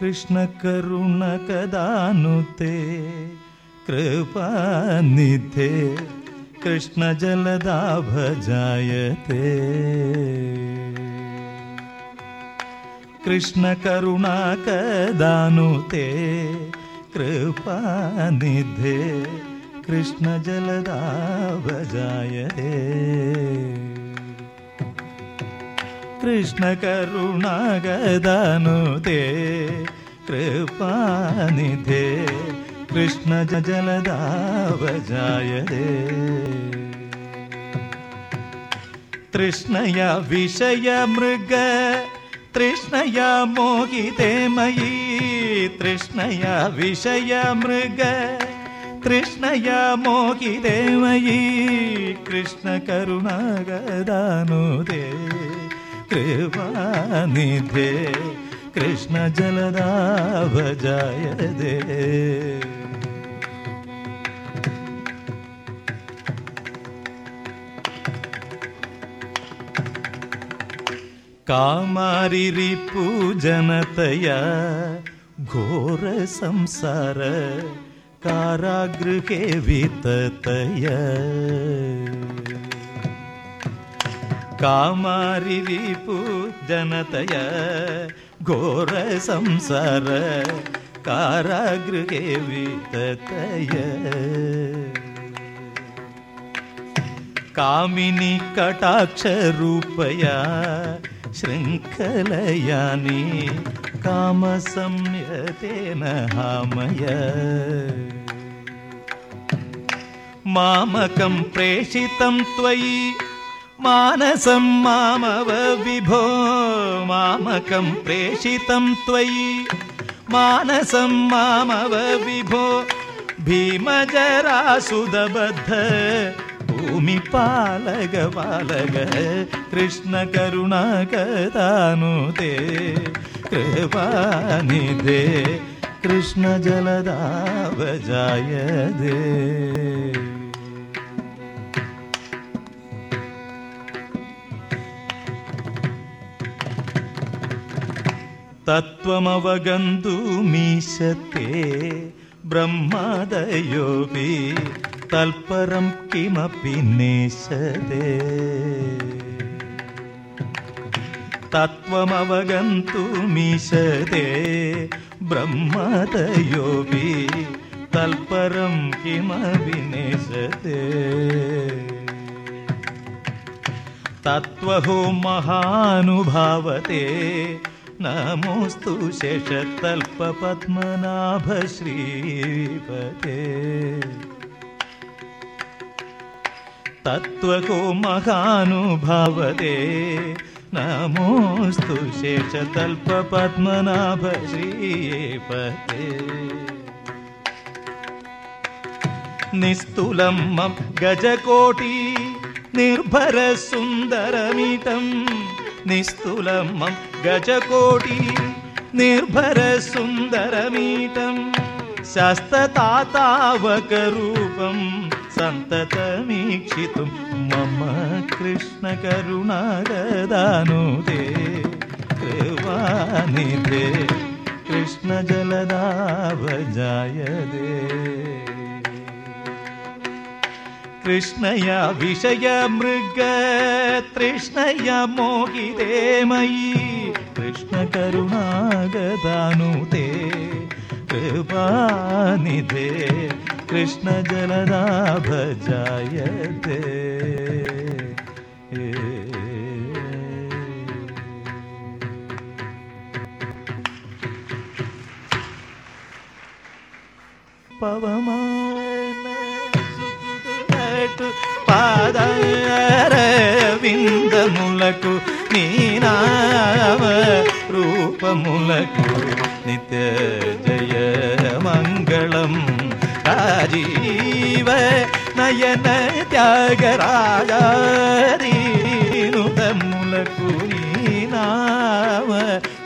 कृष्ण करुण कदानुते कृपानिधे कृष्ण कृष्णजलदाभजायते कृष्ण करुणा कृष्णजलदाभजायते कृपा निधे कृष्ण जलदा भजायते तृष्णया विषय मृग तृष्णया मोहिते मयि। तृष्णया विषय मृग तृष्णया मोहिते मयि। कृष्ण करुणा गदानुदे कृपानिधे कृष्ण जलदा भजायते कामारिरिपूजनतया घोरसंसार कारागृहे विततया कामारिरिपूजनतया घोरसंसार कारागृहे विततया। कामिनी कटाक्षरूपया शृङ्खलयानि कामसंयतेन हामय। मामकं प्रेषितं त्वयि मानसं मामव विभो मामकं प्रेषितं त्वयि। मानसं मामव विभो भीमजरासुदबद्ध। भूमिपालग पालग कृष्ण करुणाकदानुते कृपानिधे कृष्ण ತತ್ವಮವಗಂದು ಮೀಸತೆ ಬ್ರಹ್ಮದಯೋಪಿ ತಲ್ಪರಂ ಕಿಮಪಿ ನೇಸದೆ. ತತ್ವಮವಗಂತು ಮೀಸದೆ ಬ್ರಹ್ಮದಯೋಪಿ ತಲ್ಪರಂ ಕಿಮಪಿ ನೇಸದೆ. ತತ್ವಹೋ ಮಹಾನುಭಾವತೆ नमोऽस्तु श्रीपते तत्त्वको महानुभावते। नमोऽस्तु शेषतल्पपद्मनाभ श्रीपते निस्तुलं मम गजकोटि निर्भरसुन्दरमितं निस्तुलं मम गजकोटि निर्भरसुन्दरमीटं शस्ततातावकरूपं सन्ततमीक्षितुं मम कृष्णकरुणागदानुदे कृपानिधे कृष्णजलदा भजायदे कृष्णया विषय मृग तृष्णया मोहिते मयि कृष्णकरुणागदानुते कृपानिधे कृष्णजलदा भजायते पवमा ಮುಲಕು ಪಾದರವಿಂದ ಮುಲಕು ನೀನಾವ ರೂಪ ಮುಲಕು ನಿತ್ಯ ಜಯ ಮಂಗಳಂ ರಾಜೀವ ನಯನ ತ್ಯಾಗರಾಜೀನುತ ಮುಲಕು ನೀನಾವ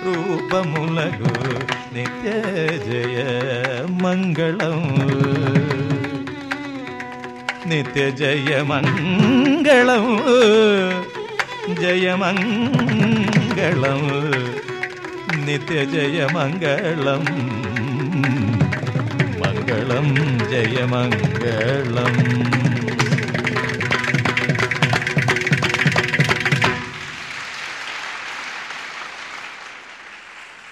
ರೂಪ ಮುಲಕು ನಿತ್ಯ ಜಯ ಮಂಗಳಂ നിത്യജയമംഗളം ജയമംഗളം നിത്യജയമംഗളം. മംഗളം ജയമംഗളം.